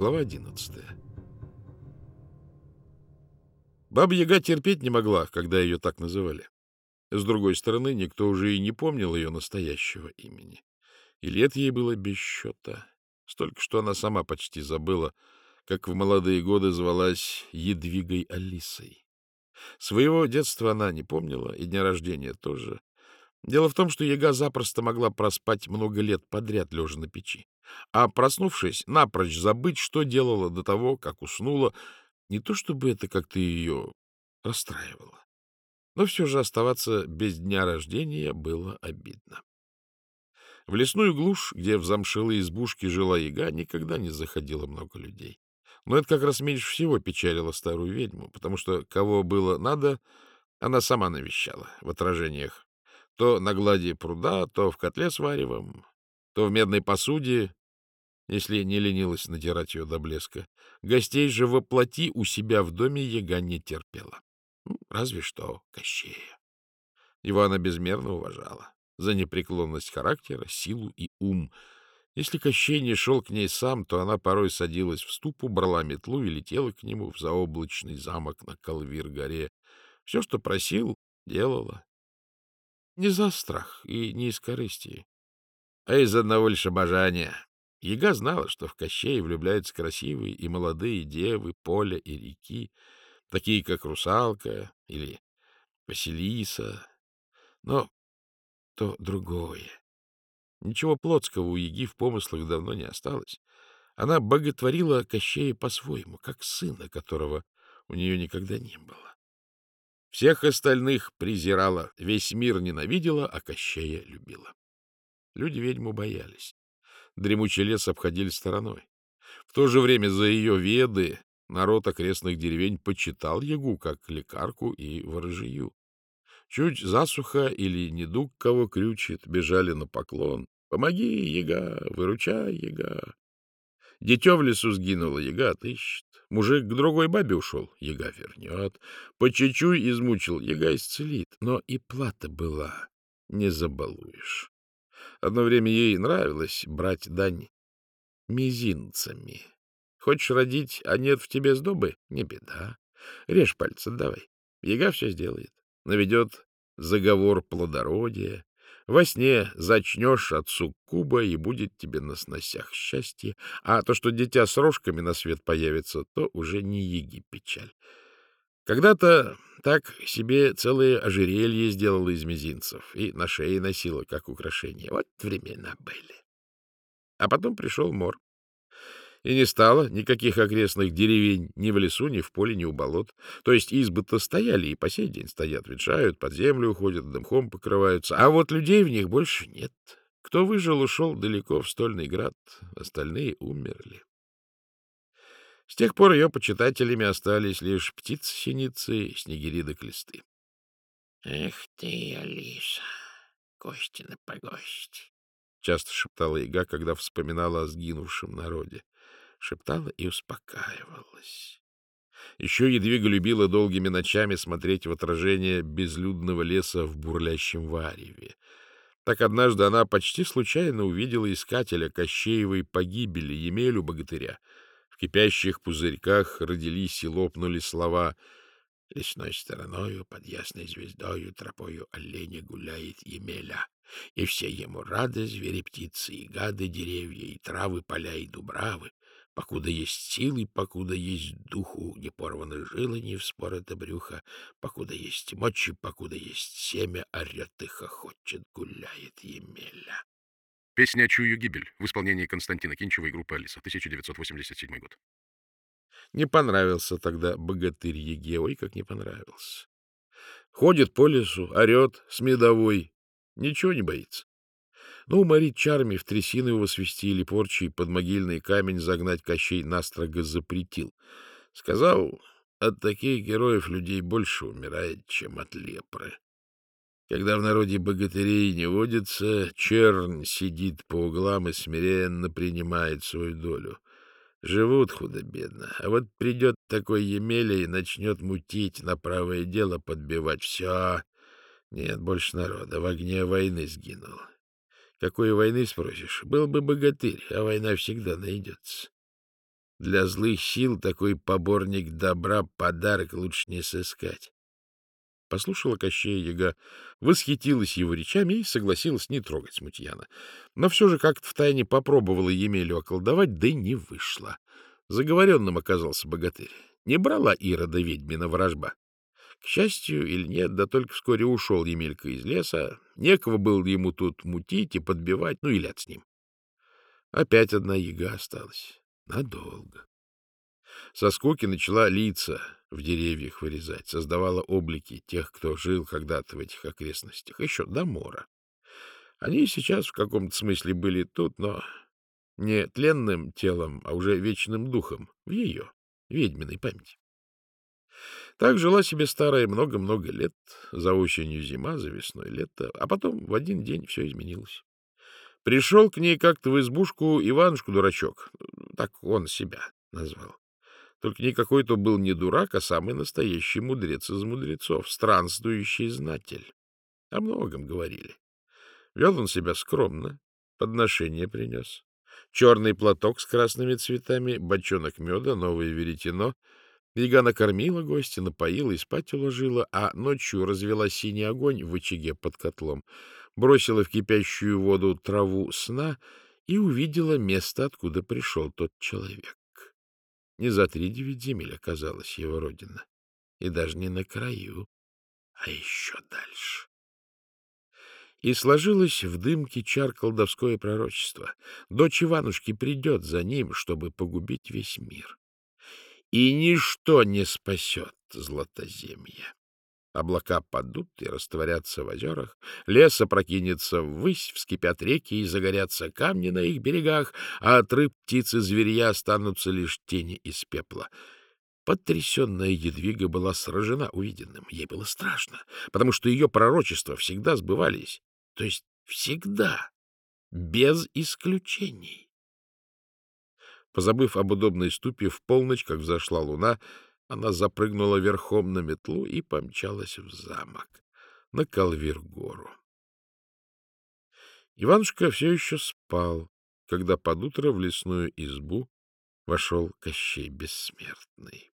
Глава одиннадцатая. Баба-яга терпеть не могла, когда ее так называли. С другой стороны, никто уже и не помнил ее настоящего имени. И лет ей было без счета. Столько, что она сама почти забыла, как в молодые годы звалась Едвигой Алисой. Своего детства она не помнила, и дня рождения тоже. Дело в том, что яга запросто могла проспать много лет подряд, лежа на печи. А проснувшись, напрочь забыть, что делала до того, как уснула, не то чтобы это как-то ее расстраивало. Но все же оставаться без дня рождения было обидно. В лесную глушь, где в замшелой избушке жила яга, никогда не заходило много людей. Но это как раз меньше всего печалило старую ведьму, потому что кого было надо, она сама навещала в отражениях. То на глади пруда, то в котле с варевом, то в медной посуде, если не ленилась натирать ее до блеска. Гостей же воплоти у себя в доме яга не терпела. Разве что Кощея. Она безмерно уважала за непреклонность характера, силу и ум. Если Кощей не шел к ней сам, то она порой садилась в ступу, брала метлу и летела к нему в заоблачный замок на Калвир-горе. Все, что просил, делала. Не за страх и не из корысти, а из одного лишь обожания. Яга знала, что в Кощее влюбляются красивые и молодые девы поля и реки, такие как Русалка или Василиса. Но то другое. Ничего плотского у Яги в помыслах давно не осталось. Она боготворила Кощея по-своему, как сына, которого у нее никогда не было. Всех остальных презирала, весь мир ненавидела, а Кощея любила. Люди ведьму боялись. Дремучий лес обходили стороной. В то же время за ее веды народ окрестных деревень почитал Ягу как лекарку и ворожию. Чуть засуха или недуг кого крючит, бежали на поклон. «Помоги, яга! Выручай, яга!» Дитё в лесу сгинуло, яга отыщет. Мужик к другой бабе ушел, яга вернет. По чечуй измучил, яга исцелит. Но и плата была, не забалуешь. Одно время ей нравилось брать дань мизинцами. Хочешь родить, а нет в тебе сдобы? Не беда. Режь пальцы, давай. Яга все сделает наведет заговор плодородия. Во сне зачнешь от суккуба, и будет тебе на сносях счастье. А то, что дитя с рожками на свет появится, то уже не еги печаль. Когда-то так себе целые ожерелье сделала из мизинцев и на шее носила, как украшение. Вот времена были. А потом пришел мор и не стало никаких окрестных деревень ни в лесу, ни в поле, ни у болот. То есть избы-то стояли и по сей день стоят, ветшают, под землю уходят, дымхом покрываются, а вот людей в них больше нет. Кто выжил, ушел далеко в Стольный град, остальные умерли. С тех пор ее почитателями остались лишь птицы-синицы, снегири да клесты. — Эх ты, Алиса, Костина погость! — часто шептала яга, когда вспоминала о сгинувшем народе шептала и успокаивалась. Еще Едвига любила долгими ночами смотреть в отражение безлюдного леса в бурлящем вареве. Так однажды она почти случайно увидела искателя Кощеевой погибели Емелю богатыря. В кипящих пузырьках родились и лопнули слова «Лесной стороною под ясной звездою тропою оленя гуляет Емеля, и все ему рады звери, птицы и гады, деревья и травы, поля и дубравы, покуда есть силы, покуда есть духу, не порваны жилы, не вспорото брюха, покуда есть мочи, покуда есть семя, орет и хохочет, гуляет Емеля. Песня «Чую гибель» в исполнении Константина Кинчева и группы «Алиса», 1987 год. Не понравился тогда богатырь Еге, ой, как не понравился. Ходит по лесу, орет с медовой, ничего не боится. Ну, уморить чарами, в трясины его свистили, порчи под могильный камень загнать Кощей настрого запретил. Сказал, от таких героев людей больше умирает, чем от лепры. Когда в народе богатырей не водится, чернь сидит по углам и смиренно принимает свою долю. Живут худо-бедно. А вот придет такой Емеля и начнет мутить, на правое дело подбивать. Все. Нет больше народа. В огне войны сгинул. Какой войны, спросишь? Был бы богатырь, а война всегда найдется. Для злых сил такой поборник добра подарок лучше не сыскать. Послушала Кощея яга, восхитилась его речами и согласилась не трогать смутьяна. Но все же как-то втайне попробовала Емелю околдовать, да и не вышло. Заговоренным оказался богатырь. Не брала Ирода ведьмина вражба. К счастью или нет, да только вскоре ушел Емелька из леса. Некого было ему тут мутить и подбивать, ну и ляд с ним. Опять одна яга осталась. Надолго. Со скуки начала лица в деревьях вырезать, создавала облики тех, кто жил когда-то в этих окрестностях, еще до мора. Они сейчас в каком-то смысле были тут, но не тленным телом, а уже вечным духом в ее, ведьминой памяти. Так жила себе старая много-много лет, за осенью зима, за весной лето, а потом в один день все изменилось. Пришел к ней как-то в избушку Иванушку-дурачок, так он себя назвал. Только никакой то был не дурак, а самый настоящий мудрец из мудрецов, странствующий знатель. О многом говорили. Вел он себя скромно, подношение принес. Черный платок с красными цветами, бочонок меда, новое веретено. Яга накормила гостя, напоила и спать уложила, а ночью развела синий огонь в очаге под котлом, бросила в кипящую воду траву сна и увидела место, откуда пришел тот человек. Не за три девять земель оказалась его родина, и даже не на краю, а еще дальше. И сложилось в дымке чар колдовское пророчество. Дочь Иванушки придет за ним, чтобы погубить весь мир. И ничто не спасет Златоземье. Облака падут и растворятся в озерах, лес опрокинется ввысь, вскипят реки и загорятся камни на их берегах, а от рыб, птиц и зверья останутся лишь тени из пепла. Потрясенная Едвига была сражена увиденным. Ей было страшно, потому что ее пророчества всегда сбывались. То есть всегда, без исключений. Позабыв об удобной ступе, в полночь, как взошла луна, она запрыгнула верхом на метлу и помчалась в замок, на Калвир-гору. Иванушка все еще спал, когда под утро в лесную избу вошел Кощей Бессмертный.